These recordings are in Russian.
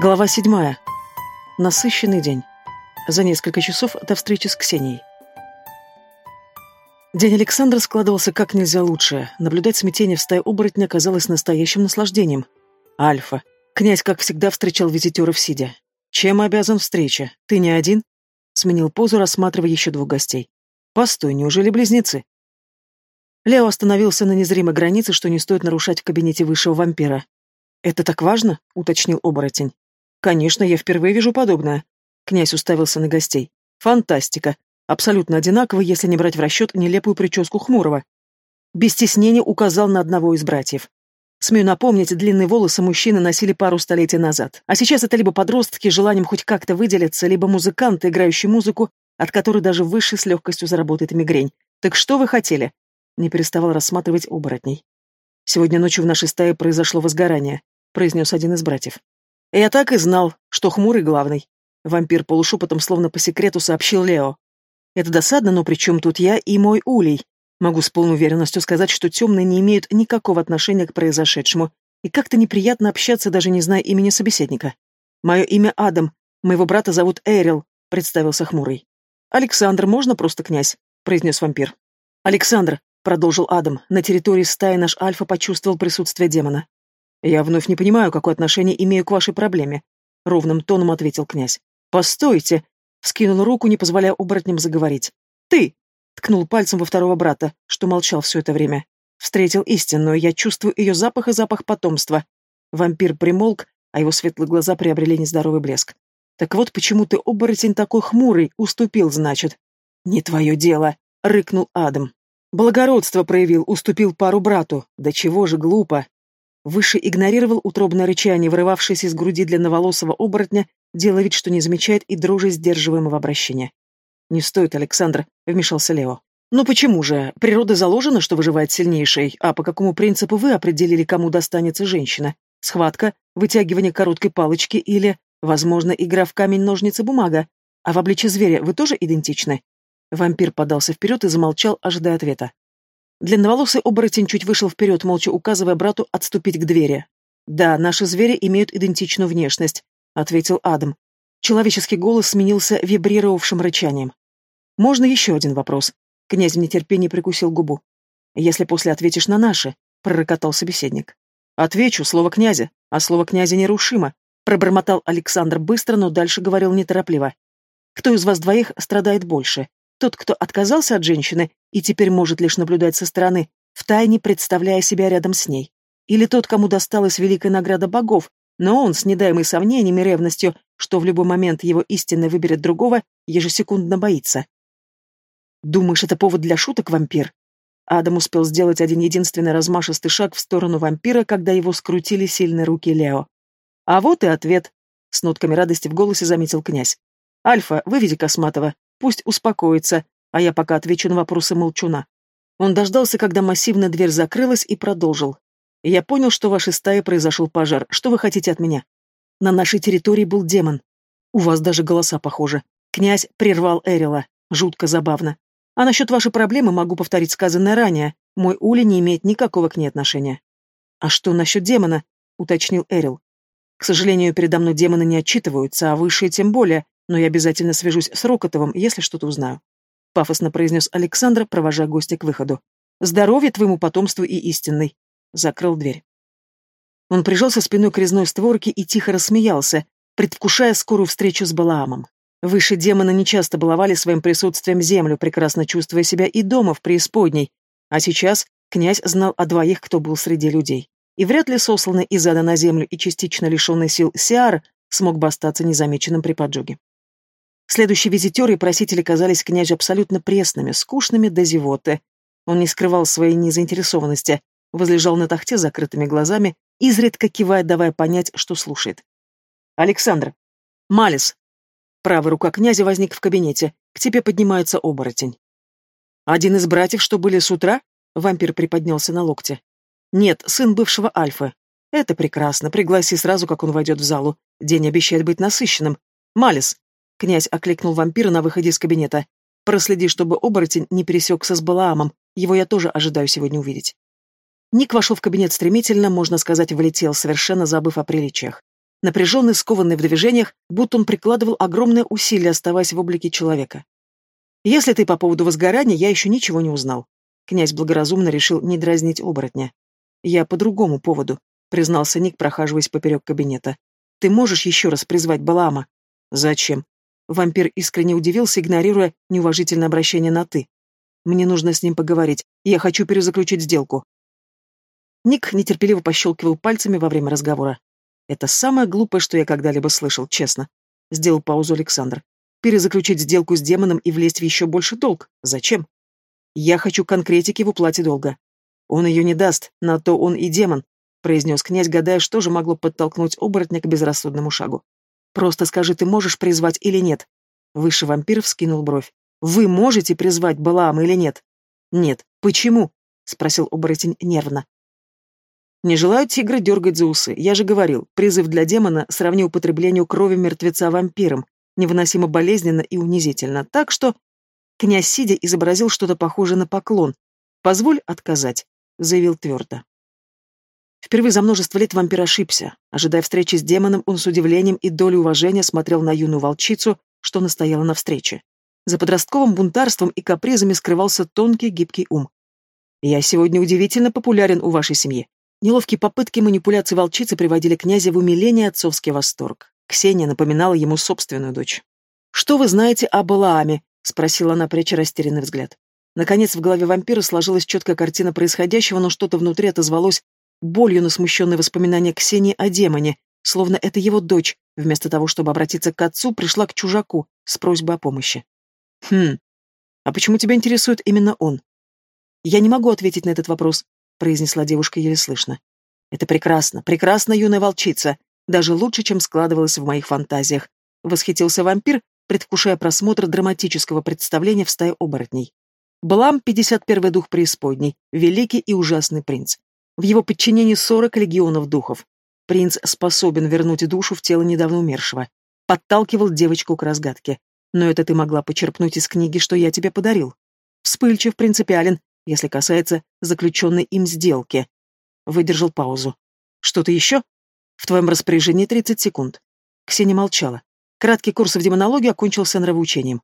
Глава седьмая. Насыщенный день. За несколько часов до встречи с Ксенией. День Александра складывался как нельзя лучше. Наблюдать смятение в стае оборотня оказалось настоящим наслаждением. Альфа. Князь, как всегда, встречал визитеров сидя. «Чем обязан встрече? Ты не один?» Сменил позу, рассматривая еще двух гостей. «Постой, неужели близнецы?» Лео остановился на незримой границе, что не стоит нарушать в кабинете высшего вампира. «Это так важно?» — уточнил оборотень. «Конечно, я впервые вижу подобное». Князь уставился на гостей. «Фантастика. Абсолютно одинаково, если не брать в расчет нелепую прическу Хмурого». Без стеснения указал на одного из братьев. Смею напомнить, длинные волосы мужчины носили пару столетий назад. А сейчас это либо подростки желанием хоть как-то выделиться, либо музыканты, играющие музыку, от которой даже высший с легкостью заработает мигрень. Так что вы хотели? Не переставал рассматривать оборотней. Сегодня ночью в нашей стае произошло возгорание, произнес один из братьев. Я так и знал, что хмурый главный. Вампир полушепотом, словно по секрету, сообщил Лео. Это досадно, но при чем тут я и мой улей? Могу с полной уверенностью сказать, что темные не имеют никакого отношения к произошедшему, и как-то неприятно общаться, даже не зная имени собеседника. Мое имя Адам, моего брата зовут Эрил, представился хмурый. Александр, можно просто князь? произнес вампир. Александр, продолжил Адам, на территории стаи наш Альфа почувствовал присутствие демона. Я вновь не понимаю, какое отношение имею к вашей проблеме, ровным тоном ответил князь. Постойте, вскинул руку, не позволяя оборотням заговорить. Ты, Ткнул пальцем во второго брата, что молчал все это время. Встретил истинную, я чувствую ее запах и запах потомства. Вампир примолк, а его светлые глаза приобрели нездоровый блеск. Так вот почему ты, оборотень, такой хмурый, уступил, значит. Не твое дело, рыкнул Адам. Благородство проявил, уступил пару брату. Да чего же глупо. Выше игнорировал утробное рычание, вырывавшееся из груди длинноволосого оборотня, делая вид, что не замечает и дружи сдерживаемого обращения. «Не стоит, Александр», — вмешался Лео. «Ну почему же? Природа заложена, что выживает сильнейший, а по какому принципу вы определили, кому достанется женщина? Схватка, вытягивание короткой палочки или, возможно, игра в камень-ножницы-бумага? А в обличье зверя вы тоже идентичны?» Вампир подался вперед и замолчал, ожидая ответа. Длинноволосый оборотень чуть вышел вперед, молча указывая брату отступить к двери. «Да, наши звери имеют идентичную внешность», — ответил Адам. Человеческий голос сменился вибрировавшим рычанием. «Можно еще один вопрос?» Князь в нетерпении прикусил губу. «Если после ответишь на наши», — пророкотал собеседник. «Отвечу, слово князя, а слово князя нерушимо», — пробормотал Александр быстро, но дальше говорил неторопливо. «Кто из вас двоих страдает больше? Тот, кто отказался от женщины и теперь может лишь наблюдать со стороны, втайне представляя себя рядом с ней? Или тот, кому досталась великая награда богов, но он, с недаемой сомнениями и ревностью, что в любой момент его истинно выберет другого, ежесекундно боится. «Думаешь, это повод для шуток, вампир?» Адам успел сделать один единственный размашистый шаг в сторону вампира, когда его скрутили сильные руки Лео. «А вот и ответ», — с нотками радости в голосе заметил князь. «Альфа, выведи Косматова, пусть успокоится, а я пока отвечу на вопросы молчуна». Он дождался, когда массивная дверь закрылась, и продолжил. «Я понял, что в вашей стае произошел пожар. Что вы хотите от меня?» На нашей территории был демон. У вас даже голоса похожи. Князь прервал Эрила. Жутко забавно. А насчет вашей проблемы могу повторить сказанное ранее. Мой Ули не имеет никакого к ней отношения. А что насчет демона? Уточнил Эрил. К сожалению, передо мной демоны не отчитываются, а высшие тем более, но я обязательно свяжусь с Рокотовым, если что-то узнаю. Пафосно произнес Александр, провожая гостя к выходу. Здоровье твоему потомству и истинной. Закрыл дверь. Он прижался спиной к резной створке и тихо рассмеялся, предвкушая скорую встречу с Балаамом. Выше демона нечасто баловали своим присутствием землю, прекрасно чувствуя себя и дома в преисподней, а сейчас князь знал о двоих, кто был среди людей. И вряд ли сосланный из ада на землю и частично лишенный сил Сиар смог бы остаться незамеченным при поджоге. Следующие визитеры и просители казались князю абсолютно пресными, скучными до зевоты. Он не скрывал своей незаинтересованности, возлежал на тахте с закрытыми глазами, изредка кивая, давая понять, что слушает. «Александр! Малис!» Правая рука князя возник в кабинете. К тебе поднимается оборотень. «Один из братьев, что были с утра?» Вампир приподнялся на локте. «Нет, сын бывшего Альфы. Это прекрасно. Пригласи сразу, как он войдет в залу. День обещает быть насыщенным. Малис!» Князь окликнул вампира на выходе из кабинета. «Проследи, чтобы оборотень не пересекся с Балаамом. Его я тоже ожидаю сегодня увидеть». Ник вошел в кабинет стремительно, можно сказать, влетел, совершенно забыв о приличиях. напряженный, скованный в движениях, будто он прикладывал огромное усилие, оставаясь в облике человека. «Если ты по поводу возгорания, я еще ничего не узнал». Князь благоразумно решил не дразнить оборотня. «Я по другому поводу», — признался Ник, прохаживаясь поперек кабинета. «Ты можешь еще раз призвать Балаама?» «Зачем?» Вампир искренне удивился, игнорируя неуважительное обращение на «ты». «Мне нужно с ним поговорить. Я хочу перезаключить сделку». Ник нетерпеливо пощелкивал пальцами во время разговора. «Это самое глупое, что я когда-либо слышал, честно», — сделал паузу Александр. «Перезаключить сделку с демоном и влезть в еще больше долг? Зачем?» «Я хочу конкретики в уплате долга». «Он ее не даст, на то он и демон», — произнес князь, гадая, что же могло подтолкнуть оборотня к безрассудному шагу. «Просто скажи, ты можешь призвать или нет?» Выше вампир вскинул бровь. «Вы можете призвать Балаама или нет?» «Нет. Почему?» — спросил оборотень нервно. Не желаю тигра дергать за усы. Я же говорил, призыв для демона сравни употреблению крови мертвеца вампиром. Невыносимо болезненно и унизительно. Так что... Князь сидя изобразил что-то похожее на поклон. «Позволь отказать», — заявил твердо. Впервые за множество лет вампир ошибся. Ожидая встречи с демоном, он с удивлением и долей уважения смотрел на юную волчицу, что настояла на встрече. За подростковым бунтарством и капризами скрывался тонкий гибкий ум. «Я сегодня удивительно популярен у вашей семьи. Неловкие попытки манипуляции волчицы приводили князя в умиление отцовский восторг. Ксения напоминала ему собственную дочь. «Что вы знаете о Балааме?» — спросила она, пряча растерянный взгляд. Наконец в голове вампира сложилась четкая картина происходящего, но что-то внутри отозвалось болью на смущенные воспоминания Ксении о демоне, словно это его дочь, вместо того, чтобы обратиться к отцу, пришла к чужаку с просьбой о помощи. «Хм, а почему тебя интересует именно он?» «Я не могу ответить на этот вопрос», произнесла девушка еле слышно. «Это прекрасно, прекрасно, юная волчица, даже лучше, чем складывалось в моих фантазиях», восхитился вампир, предвкушая просмотр драматического представления в стае оборотней. Блам — 51-й дух преисподней, великий и ужасный принц. В его подчинении 40 легионов духов. Принц способен вернуть душу в тело недавно умершего. Подталкивал девочку к разгадке. Но это ты могла почерпнуть из книги, что я тебе подарил. Вспыльчив, принципиален, если касается заключенной им сделки. Выдержал паузу. Что-то еще? В твоем распоряжении 30 секунд. Ксения молчала. Краткий курс в демонологии окончился нравоучением.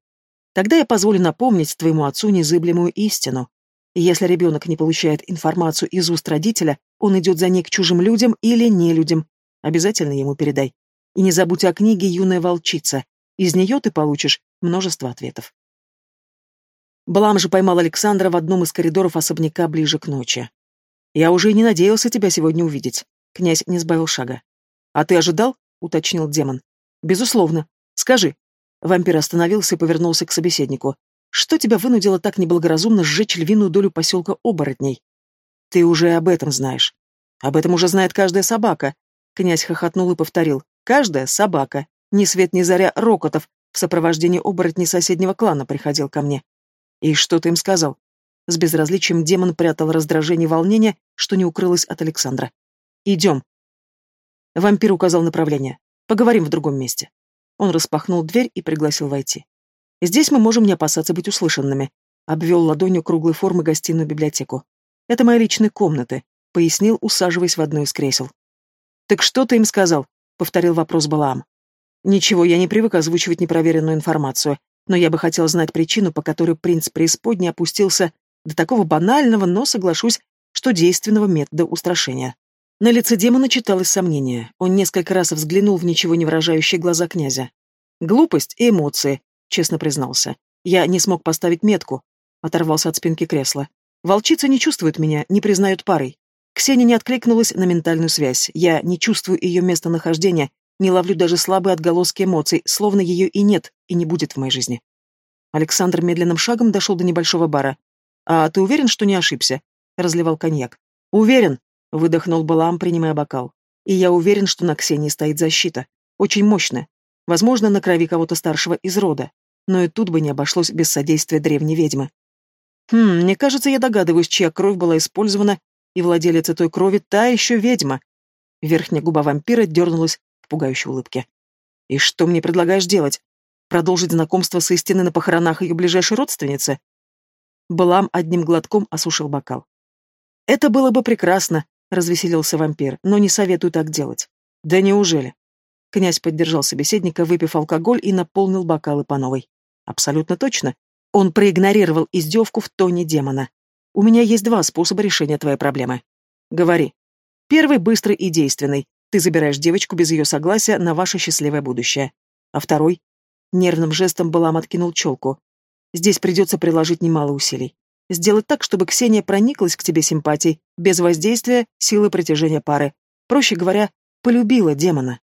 Тогда я позволю напомнить твоему отцу незыблемую истину. Если ребенок не получает информацию из уст родителя, он идет за ней к чужим людям или нелюдям. Обязательно ему передай. И не забудь о книге «Юная волчица». Из нее ты получишь множество ответов. Блам же поймал Александра в одном из коридоров особняка ближе к ночи. «Я уже и не надеялся тебя сегодня увидеть». Князь не сбавил шага. «А ты ожидал?» — уточнил демон. «Безусловно. Скажи». Вампир остановился и повернулся к собеседнику. «Что тебя вынудило так неблагоразумно сжечь львиную долю поселка оборотней?» «Ты уже об этом знаешь». «Об этом уже знает каждая собака». Князь хохотнул и повторил. «Каждая собака. Ни свет ни заря Рокотов в сопровождении оборотней соседнего клана приходил ко мне. «И что ты им сказал?» С безразличием демон прятал раздражение и волнение, что не укрылось от Александра. «Идем». Вампир указал направление. «Поговорим в другом месте». Он распахнул дверь и пригласил войти. «Здесь мы можем не опасаться быть услышанными», — обвел ладонью круглой формы гостиную библиотеку. «Это мои личные комнаты», — пояснил, усаживаясь в одно из кресел. «Так что ты им сказал?» — повторил вопрос Балаам. «Ничего, я не привык озвучивать непроверенную информацию но я бы хотел знать причину, по которой принц преисподней опустился до такого банального, но соглашусь, что действенного метода устрашения. На лице демона читалось сомнение. Он несколько раз взглянул в ничего не выражающие глаза князя. «Глупость и эмоции», — честно признался. «Я не смог поставить метку», — оторвался от спинки кресла. «Волчица не чувствует меня, не признают парой. Ксения не откликнулась на ментальную связь. Я не чувствую ее местонахождения, не ловлю даже слабые отголоски эмоций, словно ее и нет, и не будет в моей жизни. Александр медленным шагом дошел до небольшого бара. «А ты уверен, что не ошибся?» — разливал коньяк. «Уверен», — выдохнул Балам, принимая бокал. «И я уверен, что на Ксении стоит защита. Очень мощная. Возможно, на крови кого-то старшего из рода. Но и тут бы не обошлось без содействия древней ведьмы. Хм, мне кажется, я догадываюсь, чья кровь была использована, и владелец той крови та еще ведьма. Верхняя губа вампира дернулась в пугающей улыбке. «И что мне предлагаешь делать? Продолжить знакомство с истиной на похоронах ее ближайшей родственницы?» Балам одним глотком осушил бокал. «Это было бы прекрасно», — развеселился вампир, «но не советую так делать». «Да неужели?» Князь поддержал собеседника, выпив алкоголь и наполнил бокалы по новой. Абсолютно точно. Он проигнорировал издевку в тоне демона. У меня есть два способа решения твоей проблемы. Говори. Первый быстрый и действенный. Ты забираешь девочку без ее согласия на ваше счастливое будущее. А второй? Нервным жестом Балам откинул челку. Здесь придется приложить немало усилий. Сделать так, чтобы Ксения прониклась к тебе симпатией, без воздействия силы притяжения пары. Проще говоря, полюбила демона.